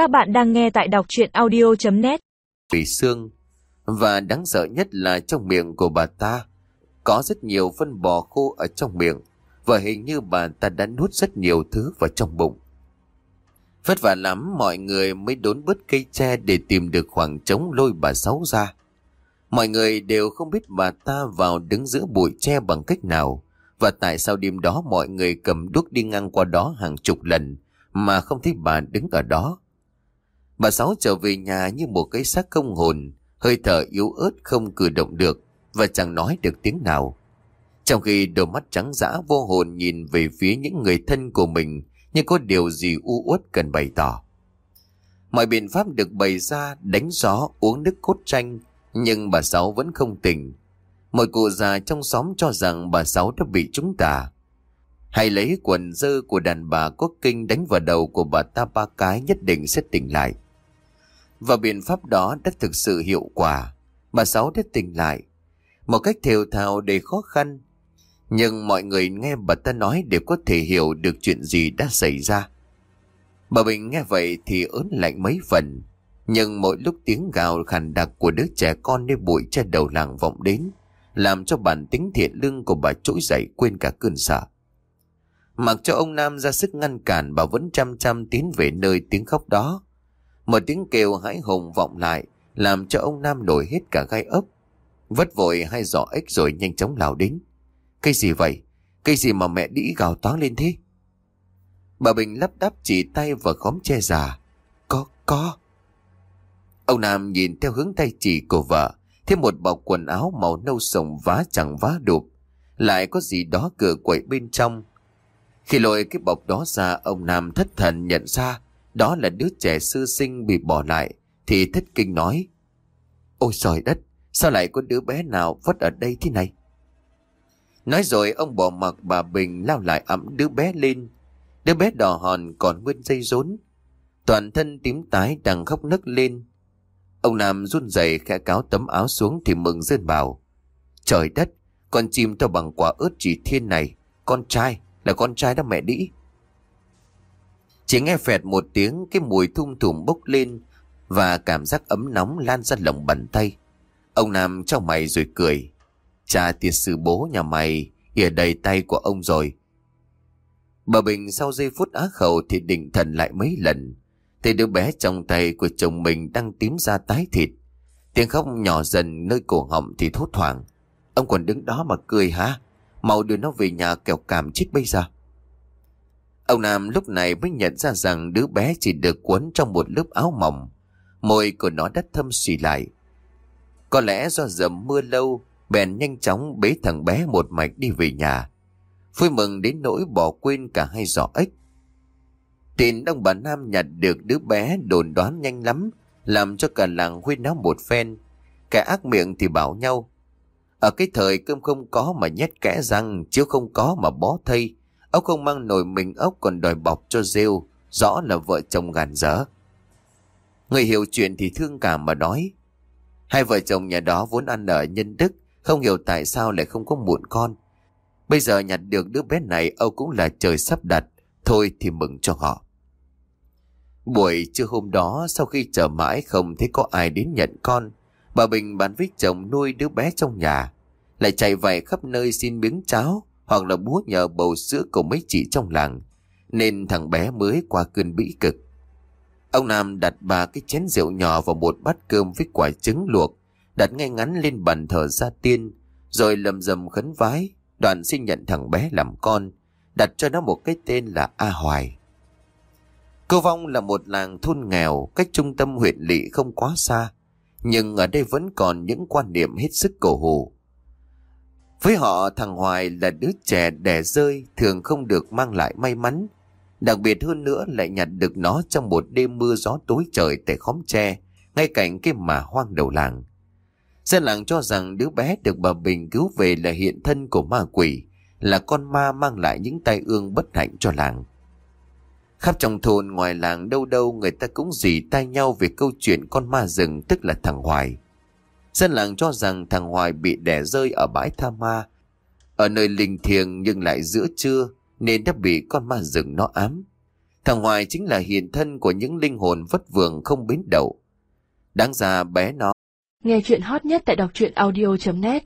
Các bạn đang nghe tại đọc chuyện audio.net Vì xương, Và đáng sợ nhất là trong miệng của bà ta. Có rất nhiều phân bò khô ở trong miệng, Và hình như bà ta đã nuốt rất nhiều thứ vào trong bụng. Vất vả lắm, mọi người mới đốn bứt cây tre để tìm được khoảng trống lôi bà Sáu ra. Mọi người đều không biết bà ta vào đứng giữa bụi tre bằng cách nào, Và tại sao đêm đó mọi người cầm đuốc đi ngang qua đó hàng chục lần Mà không thấy bà đứng ở đó. Bà Sáu trở về nhà như một cái xác không hồn, Hơi thở yếu ớt không cử động được Và chẳng nói được tiếng nào Trong khi đôi mắt trắng dã vô hồn nhìn về phía những người thân của mình, Nhưng có điều gì u uất cần bày tỏ Mọi biện pháp được bày ra, đánh gió, uống nước cốt chanh, nhưng bà Sáu vẫn không tỉnh. Mọi cụ già trong xóm cho rằng bà Sáu đã bị trúng tà. Hay lấy quần dơ của đàn bà có kinh đánh vào đầu của bà ta ba cái nhất định sẽ tỉnh lại. Và biện pháp đó đã thực sự hiệu quả. Bà Sáu đã tỉnh lại. Một cách thều thào đầy khó khăn. Nhưng mọi người nghe bà ta nói đều có thể hiểu được chuyện gì đã xảy ra. Bà Bình nghe vậy thì ớn lạnh mấy phần. Nhưng mỗi lúc tiếng gào khàn đặc của đứa trẻ con nơi bụi che đầu làng vọng đến, làm cho bản tính thiện lương của bà trỗi dậy quên cả cơn sợ. Mặc cho ông Nam ra sức ngăn cản bà vẫn chăm chăm tiến về nơi tiếng khóc đó. Một tiếng kêu hãi hùng vọng lại, làm cho ông Nam nổi hết cả gai ốc. Vất vội hai giỏ ếch rồi nhanh chóng lao đến. Cây gì vậy? Cây gì mà mẹ đĩ gào toáng lên thế? Bà Bình lắp đắp chỉ tay vào khóm che già. Có, có. Ông Nam nhìn theo hướng tay chỉ của vợ, thêm một bọc quần áo màu nâu sồng vá chẳng vá đụp. Lại có gì đó cửa quậy bên trong. Khi lôi cái bọc đó ra, ông Nam thất thần nhận ra đó là đứa trẻ sư sinh bị bỏ lại, thì thất kinh nói. Ôi trời đất, sao lại có đứa bé nào vất ở đây thế này? Nói rồi ông bỏ mặc bà Bình lao lại ẩm đứa bé lên. Đứa bé đỏ hòn còn nguyên dây rốn. Toàn thân tím tái đang khóc nức lên. Ông Nam run rẩy khẽ cáo tấm áo xuống thì mừng rơn bảo. Trời đất, con chim to bằng quả ớt chỉ thiên này, con trai, là con trai đó mẹ đĩ. Chỉ nghe phẹt một tiếng cái mùi thum thùm bốc lên và cảm giác ấm nóng lan ra lòng bàn tay. Ông Nam cho mày rồi cười. Cha tiệt sư bố nhà mày, ỉa đầy tay của ông rồi. Bà Bình sau giây phút á khẩu thì định thần lại mấy lần. Thì đứa bé trong tay của chồng mình đang tím ra tái thịt. Tiếng khóc nhỏ dần nơi cổ họng thì thốt thoảng. Ông còn đứng đó mà cười hả? Mau đưa nó về nhà kẹo cảm chết bây giờ. Ông Nam lúc này mới nhận ra rằng đứa bé chỉ được cuốn trong một lớp áo mỏng. Môi của nó đã thâm xì lại. Có lẽ do dầm mưa lâu, bèn nhanh chóng bế thằng bé một mạch đi về nhà. Vui mừng đến nỗi bỏ quên cả hai giỏ ếch. Tin ông bà Nam nhặt được đứa bé đồn đoán nhanh lắm, làm cho cả làng huyên náo một phen. Kẻ ác miệng thì bảo nhau. Ở cái thời cơm không có mà nhét kẽ răng, chiếu không có mà bó thây. Ốc không mang nồi mình ốc còn đòi bọc cho rêu, rõ là vợ chồng gàn dở. Người hiểu chuyện thì thương cảm mà nói. Hai vợ chồng nhà đó vốn ăn ở nhân đức, không hiểu tại sao lại không có muộn con. Bây giờ nhặt được đứa bé này Âu cũng là trời sắp đặt, thôi thì mừng cho họ. Buổi trưa hôm đó sau khi chờ mãi không thấy có ai đến nhận con, bà Bình bán với chồng nuôi đứa bé trong nhà, lại chạy vạy khắp nơi xin miếng cháo hoặc là búa nhờ bầu sữa của mấy chị trong làng, nên thằng bé mới qua cơn bĩ cực. Ông Nam đặt ba cái chén rượu nhỏ vào một bát cơm với quả trứng luộc, đặt ngay ngắn lên bàn thờ gia tiên, rồi lầm rầm khấn vái, đoàn xin nhận thằng bé làm con, đặt cho nó một cái tên là A Hoài. Cô Vong là một làng thôn nghèo cách trung tâm huyện lỵ không quá xa, nhưng ở đây vẫn còn những quan niệm hết sức cổ hủ. Với họ thằng Hoài là đứa trẻ đẻ rơi thường không được mang lại may mắn, đặc biệt hơn nữa lại nhặt được nó trong một đêm mưa gió tối trời tại khóm tre, ngay cạnh cái mà hoang đầu làng. Dân làng cho rằng đứa bé được bà Bình cứu về là hiện thân của ma quỷ, là con ma mang lại những tai ương bất hạnh cho làng. Khắp trong thôn ngoài làng đâu đâu người ta cũng dì tay nhau về câu chuyện con ma rừng tức là thằng Hoài. Dân làng cho rằng thằng Hoài bị đẻ rơi ở bãi tha ma, ở nơi linh thiêng nhưng lại giữa trưa nên đã bị con ma rừng nó ám. Thằng Hoài chính là hiện thân của những linh hồn vất vưởng không bến đậu. Đáng ra bé nó Nghe chuyện hot nhất tại đọc truyện audio.net